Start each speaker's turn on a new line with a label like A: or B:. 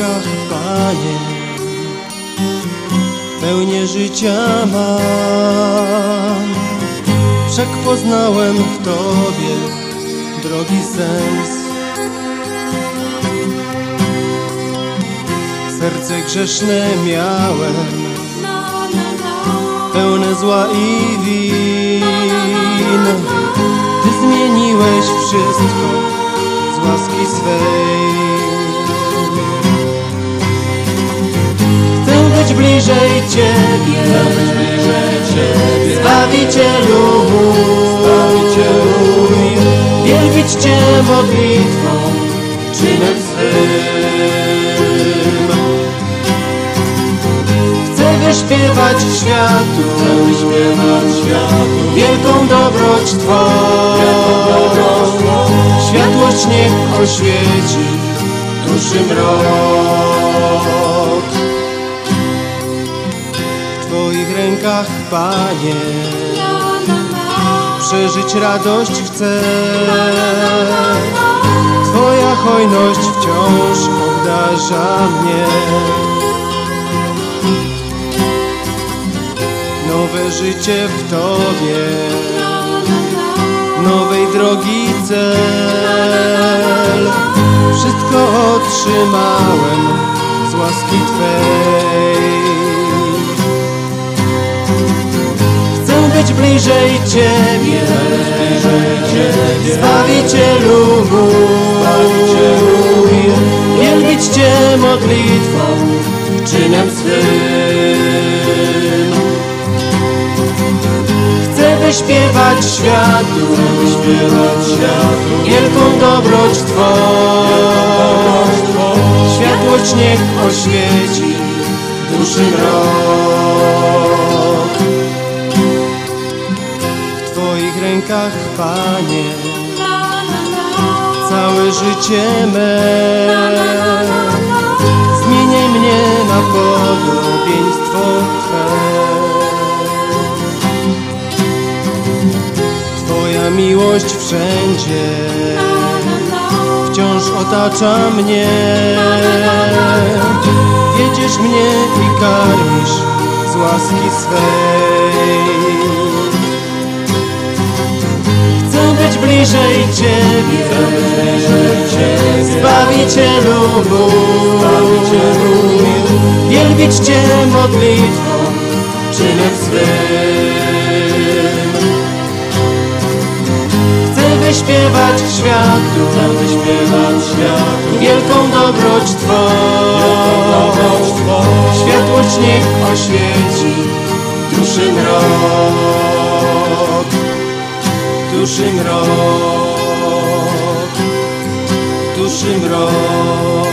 A: rękach, Panie, pełnię życia mam. Wszak w Tobie drogi sens. Serce grzeszne miałem, pełne zła i win. Ty zmieniłeś wszystko z łaski swej. Chcę być bliżej Ciebie, Zbawicielu mój, wielbić Cię modlitwą, czynem swym. Chcę wyśpiewać światu, wielką dobroć Twą. Światłość niech oświeci. Duszy mrok. Rękach, Panie, przeżyć radość chcę. Twoja hojność wciąż obdarza mnie. Nowe życie w Tobie, nowej drogi cel. Wszystko otrzymałem z łaski Twej. Być bliżej Ciebie, Zbawicielu mój, wielbić Cię modlitwą, czynem swym. Chcę wyśpiewać światu, wielką dobroć Twą. Światłość niech oświeci duszy mrok. Rękach, Panie, całe życie me. Zmieniaj mnie na podobieństwo Twe. Twoja miłość wszędzie wciąż otacza mnie. Wiedziesz mnie i karmisz z łaski swej. Bliżej Ciebie, Zbawicielu mój, wielbić Cię modlitwą, czynem swym. Chcę wyśpiewać światu, wielką dobroć Twą. Światłość niech oświeci duszy mrok, duszy mrok, duszy mrok.